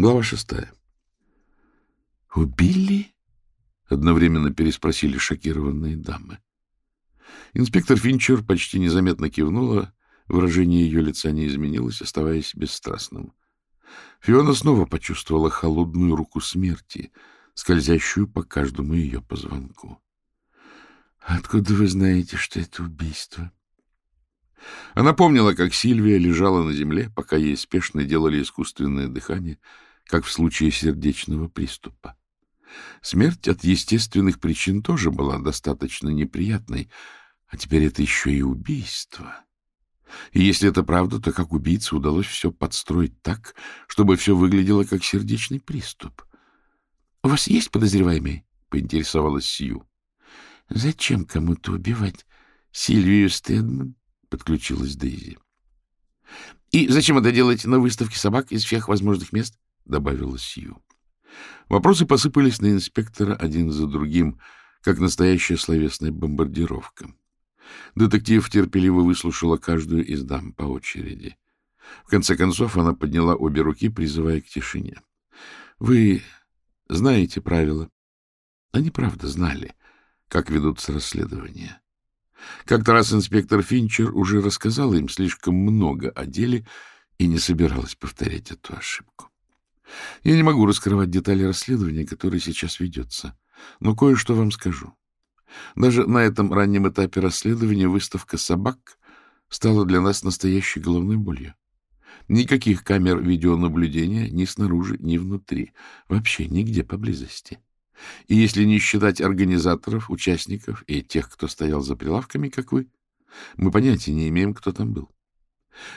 Глава шестая. «Убили?» — одновременно переспросили шокированные дамы. Инспектор Финчер почти незаметно кивнула, выражение ее лица не изменилось, оставаясь бесстрастным. Фиона снова почувствовала холодную руку смерти, скользящую по каждому ее позвонку. — Откуда вы знаете, что это убийство? Она помнила, как Сильвия лежала на земле, пока ей спешно делали искусственное дыхание — как в случае сердечного приступа. Смерть от естественных причин тоже была достаточно неприятной, а теперь это еще и убийство. И если это правда, то как убийце удалось все подстроить так, чтобы все выглядело как сердечный приступ? — У вас есть подозреваемый? — поинтересовалась Сью. — Зачем кому-то убивать Сильвию Стедман? — подключилась Дейзи. — И зачем это делать на выставке собак из всех возможных мест? — добавила Сью. Вопросы посыпались на инспектора один за другим, как настоящая словесная бомбардировка. Детектив терпеливо выслушала каждую из дам по очереди. В конце концов она подняла обе руки, призывая к тишине. — Вы знаете правила. Они, правда, знали, как ведутся расследования. Как-то раз инспектор Финчер уже рассказал им слишком много о деле и не собиралась повторять эту ошибку. Я не могу раскрывать детали расследования, которое сейчас ведется, но кое-что вам скажу. Даже на этом раннем этапе расследования выставка собак стала для нас настоящей головной болью. Никаких камер видеонаблюдения ни снаружи, ни внутри, вообще нигде поблизости. И если не считать организаторов, участников и тех, кто стоял за прилавками, как вы, мы понятия не имеем, кто там был.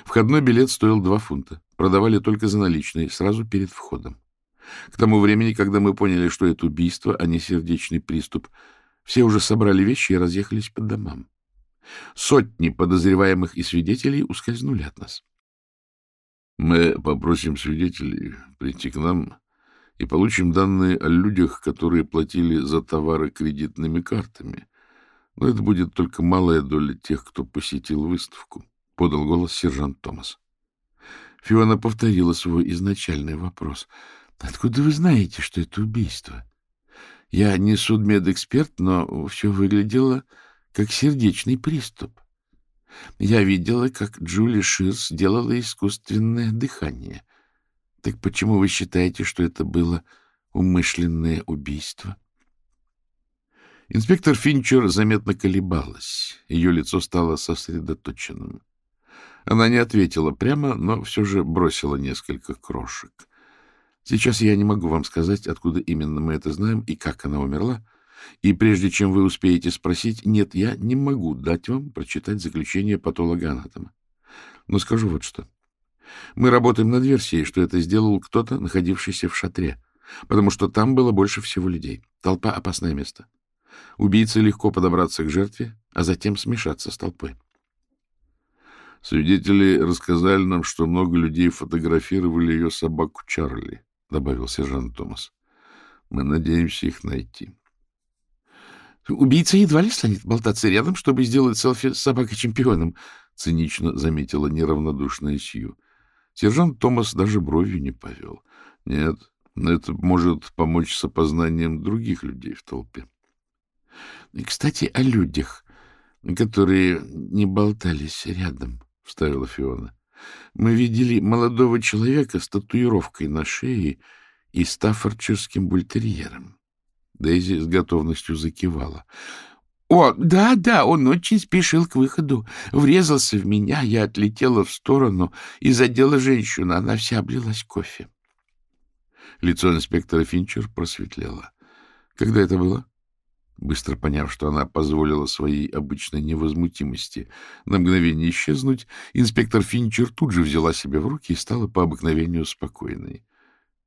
Входной билет стоил 2 фунта. Продавали только за наличные, сразу перед входом. К тому времени, когда мы поняли, что это убийство, а не сердечный приступ, все уже собрали вещи и разъехались по домам. Сотни подозреваемых и свидетелей ускользнули от нас. Мы попросим свидетелей прийти к нам и получим данные о людях, которые платили за товары кредитными картами. Но это будет только малая доля тех, кто посетил выставку. — подал голос сержант Томас. Фиона повторила свой изначальный вопрос. — Откуда вы знаете, что это убийство? Я не судмедэксперт, но все выглядело как сердечный приступ. Я видела, как Джули Ширс делала искусственное дыхание. Так почему вы считаете, что это было умышленное убийство? Инспектор Финчер заметно колебалась. Ее лицо стало сосредоточенным. Она не ответила прямо, но все же бросила несколько крошек. Сейчас я не могу вам сказать, откуда именно мы это знаем и как она умерла. И прежде чем вы успеете спросить, нет, я не могу дать вам прочитать заключение патологоанатома. Но скажу вот что. Мы работаем над версией, что это сделал кто-то, находившийся в шатре, потому что там было больше всего людей. Толпа — опасное место. Убийце легко подобраться к жертве, а затем смешаться с толпой. Свидетели рассказали нам, что много людей фотографировали ее собаку Чарли, — добавил сержант Томас. Мы надеемся их найти. Убийца едва ли станет болтаться рядом, чтобы сделать селфи с собакой-чемпионом, — цинично заметила неравнодушная Сью. Сержант Томас даже бровью не повел. Нет, это может помочь с опознанием других людей в толпе. — Кстати, о людях, которые не болтались рядом, — вставила Фиона. — Мы видели молодого человека с татуировкой на шее и стаффордширским бультерьером. Дейзи с готовностью закивала. — О, да-да, он очень спешил к выходу. Врезался в меня, я отлетела в сторону и задела женщину. Она вся облилась кофе. Лицо инспектора Финчер просветлело. — Когда это было? — Быстро поняв, что она позволила своей обычной невозмутимости на мгновение исчезнуть, инспектор Финчер тут же взяла себя в руки и стала по обыкновению спокойной.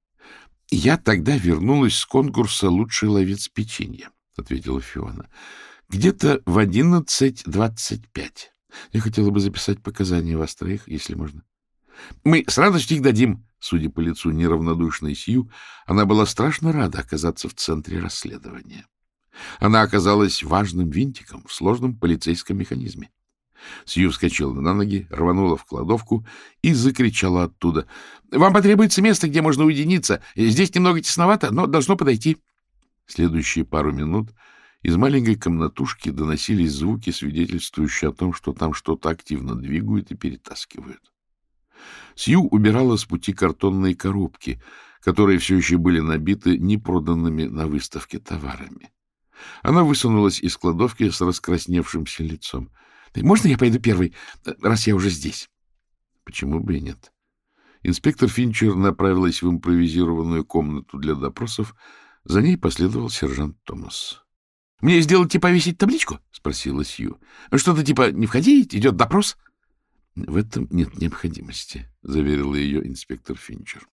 — Я тогда вернулась с конкурса «Лучший ловец печенья», — ответила Фиона. — Где-то в одиннадцать двадцать пять. Я хотела бы записать показания вас троих, если можно. — Мы с радостью их дадим, — судя по лицу неравнодушной Сью, она была страшно рада оказаться в центре расследования. Она оказалась важным винтиком в сложном полицейском механизме. Сью вскочила на ноги, рванула в кладовку и закричала оттуда. — Вам потребуется место, где можно уединиться. Здесь немного тесновато, но должно подойти. Следующие пару минут из маленькой комнатушки доносились звуки, свидетельствующие о том, что там что-то активно двигают и перетаскивают. Сью убирала с пути картонные коробки, которые все еще были набиты непроданными на выставке товарами. Она высунулась из кладовки с раскрасневшимся лицом. — Можно я пойду первый, раз я уже здесь? — Почему бы и нет? Инспектор Финчер направилась в импровизированную комнату для допросов. За ней последовал сержант Томас. — Мне сделать и повесить табличку? — спросила Сью. — Что-то типа «не входить, идет допрос»? — В этом нет необходимости, — заверила ее инспектор Финчер.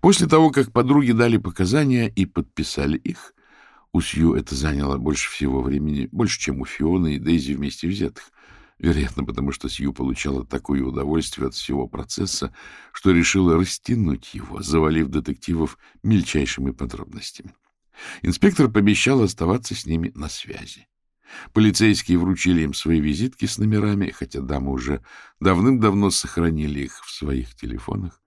После того, как подруги дали показания и подписали их, у Сью это заняло больше всего времени, больше, чем у Фионы и Дейзи вместе взятых. Вероятно, потому что Сью получала такое удовольствие от всего процесса, что решила растянуть его, завалив детективов мельчайшими подробностями. Инспектор пообещал оставаться с ними на связи. Полицейские вручили им свои визитки с номерами, хотя дамы уже давным-давно сохранили их в своих телефонах.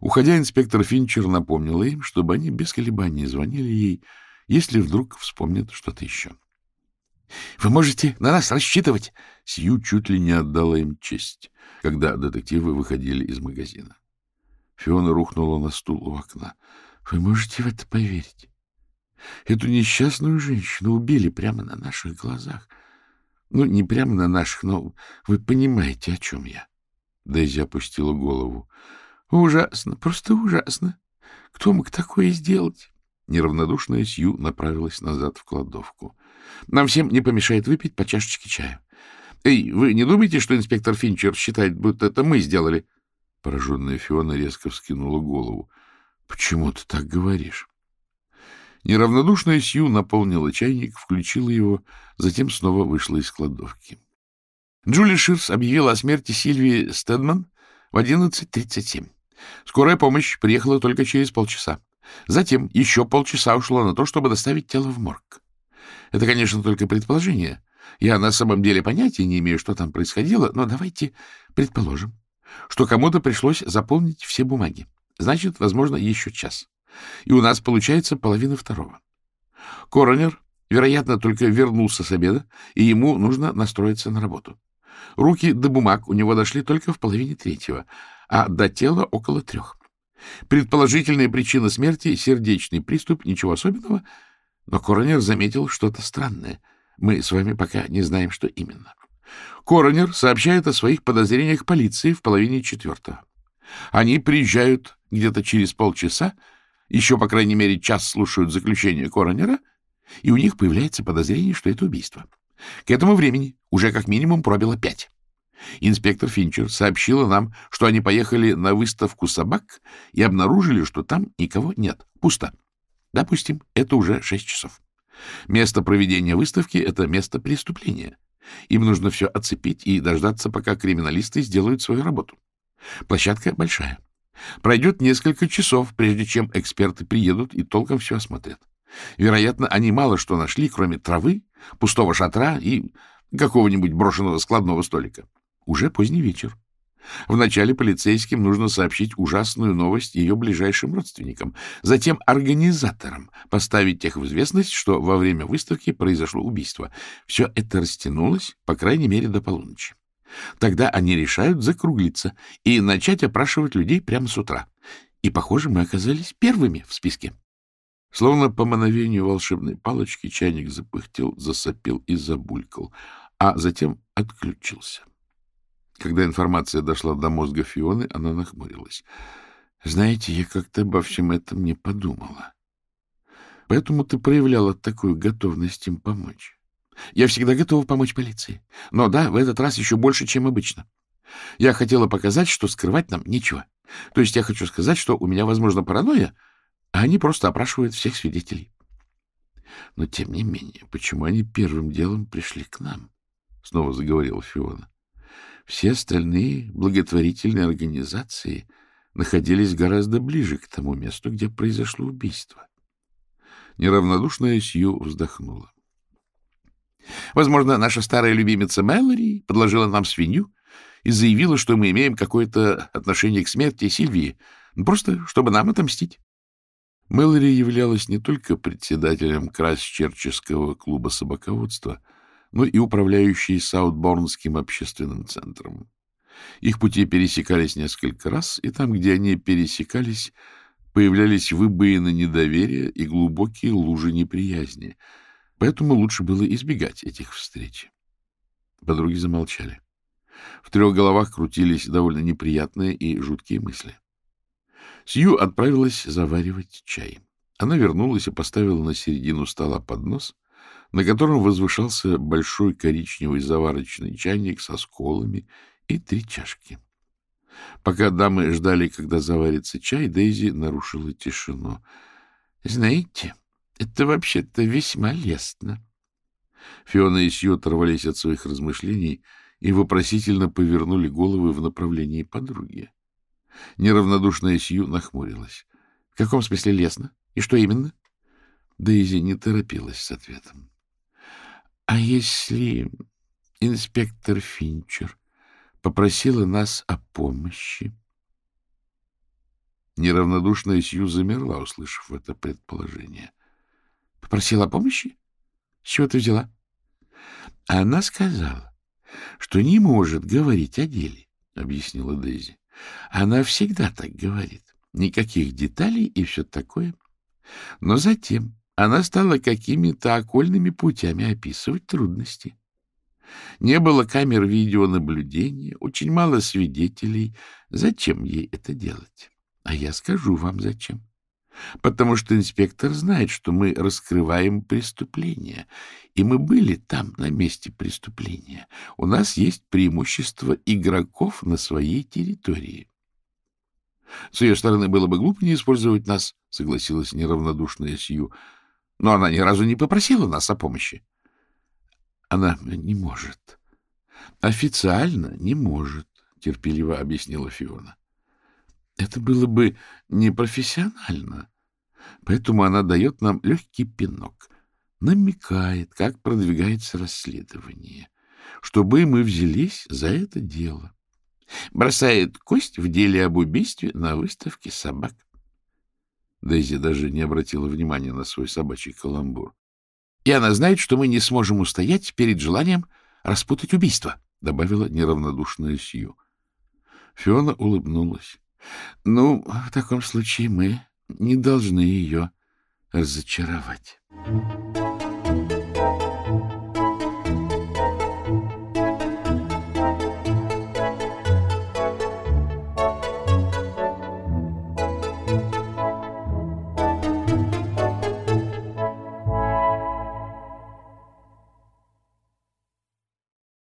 Уходя, инспектор Финчер напомнил им, чтобы они без колебаний звонили ей, если вдруг вспомнят что-то еще. — Вы можете на нас рассчитывать! Сью чуть ли не отдала им честь, когда детективы выходили из магазина. Фиона рухнула на стул у окна. — Вы можете в это поверить? Эту несчастную женщину убили прямо на наших глазах. Ну, не прямо на наших, но вы понимаете, о чем я. Дейзи опустила голову. — Ужасно, просто ужасно. Кто мог такое сделать? Неравнодушная Сью направилась назад в кладовку. — Нам всем не помешает выпить по чашечке чая. — Эй, вы не думаете, что инспектор Финчер считает, будто это мы сделали? Пораженная Фиона резко вскинула голову. — Почему ты так говоришь? Неравнодушная Сью наполнила чайник, включила его, затем снова вышла из кладовки. Джули Ширс объявила о смерти Сильвии Стедман в 11.37. Скорая помощь приехала только через полчаса. Затем еще полчаса ушло на то, чтобы доставить тело в морг. Это, конечно, только предположение. Я на самом деле понятия не имею, что там происходило, но давайте предположим, что кому-то пришлось заполнить все бумаги. Значит, возможно, еще час. И у нас получается половина второго. Коронер, вероятно, только вернулся с обеда, и ему нужно настроиться на работу. Руки до бумаг у него дошли только в половине третьего, а до тела около трех. Предположительная причина смерти — сердечный приступ, ничего особенного, но коронер заметил что-то странное. Мы с вами пока не знаем, что именно. Коронер сообщает о своих подозрениях полиции в половине четвертого. Они приезжают где-то через полчаса, еще, по крайней мере, час слушают заключение коронера, и у них появляется подозрение, что это убийство. К этому времени уже как минимум пробило пять. Инспектор Финчер сообщила нам, что они поехали на выставку собак и обнаружили, что там никого нет. Пусто. Допустим, это уже шесть часов. Место проведения выставки — это место преступления. Им нужно все оцепить и дождаться, пока криминалисты сделают свою работу. Площадка большая. Пройдет несколько часов, прежде чем эксперты приедут и толком все осмотрят. Вероятно, они мало что нашли, кроме травы, пустого шатра и какого-нибудь брошенного складного столика. Уже поздний вечер. Вначале полицейским нужно сообщить ужасную новость ее ближайшим родственникам, затем организаторам поставить их в известность, что во время выставки произошло убийство. Все это растянулось, по крайней мере, до полуночи. Тогда они решают закруглиться и начать опрашивать людей прямо с утра. И, похоже, мы оказались первыми в списке. Словно по мановению волшебной палочки чайник запыхтел, засопел и забулькал, а затем отключился. Когда информация дошла до мозга Фионы, она нахмурилась. — Знаете, я как-то обо всем этом не подумала. Поэтому ты проявляла такую готовность им помочь. Я всегда готова помочь полиции. Но да, в этот раз еще больше, чем обычно. Я хотела показать, что скрывать нам нечего. То есть я хочу сказать, что у меня, возможно, паранойя, а они просто опрашивают всех свидетелей. Но, тем не менее, почему они первым делом пришли к нам? Снова заговорила Фиона. Все остальные благотворительные организации находились гораздо ближе к тому месту, где произошло убийство. Неравнодушная Сью вздохнула. Возможно, наша старая любимица Мэлори подложила нам свинью и заявила, что мы имеем какое-то отношение к смерти Сильвии, просто чтобы нам отомстить. Мэлори являлась не только председателем Крайсчерческого клуба собаководства, но и управляющей Саутборнским общественным центром. Их пути пересекались несколько раз, и там, где они пересекались, появлялись выбоины недоверия и глубокие лужи неприязни, поэтому лучше было избегать этих встреч. Подруги замолчали. В трех головах крутились довольно неприятные и жуткие мысли. Сью отправилась заваривать чай. Она вернулась и поставила на середину стола поднос, на котором возвышался большой коричневый заварочный чайник со сколами и три чашки. Пока дамы ждали, когда заварится чай, Дейзи нарушила тишину. — Знаете, это вообще-то весьма лестно. Фиона и Сью оторвались от своих размышлений и вопросительно повернули головы в направлении подруги. Неравнодушная Сью нахмурилась. — В каком смысле лестно? И что именно? Дейзи не торопилась с ответом. — А если инспектор Финчер попросила нас о помощи. Неравнодушная Сью замерла, услышав это предположение. — Попросила о помощи? С чего ты взяла? — Она сказала, что не может говорить о деле, — объяснила Дейзи. — Она всегда так говорит. Никаких деталей и все такое. Но затем она стала какими-то окольными путями описывать трудности. Не было камер видеонаблюдения, очень мало свидетелей. Зачем ей это делать? А я скажу вам, зачем. Потому что инспектор знает, что мы раскрываем преступление, и мы были там, на месте преступления. У нас есть преимущество игроков на своей территории. С ее стороны было бы глупо не использовать нас, согласилась неравнодушная Сью, но она ни разу не попросила нас о помощи. Она не может. Официально не может, терпеливо объяснила Фиона. Это было бы непрофессионально. Поэтому она дает нам легкий пинок, намекает, как продвигается расследование, чтобы мы взялись за это дело. Бросает кость в деле об убийстве на выставке собак. Дейзи даже не обратила внимания на свой собачий каламбур. И она знает, что мы не сможем устоять перед желанием распутать убийство, — добавила неравнодушная Сью. Фиона улыбнулась. — Ну, в таком случае мы не должны ее разочаровать.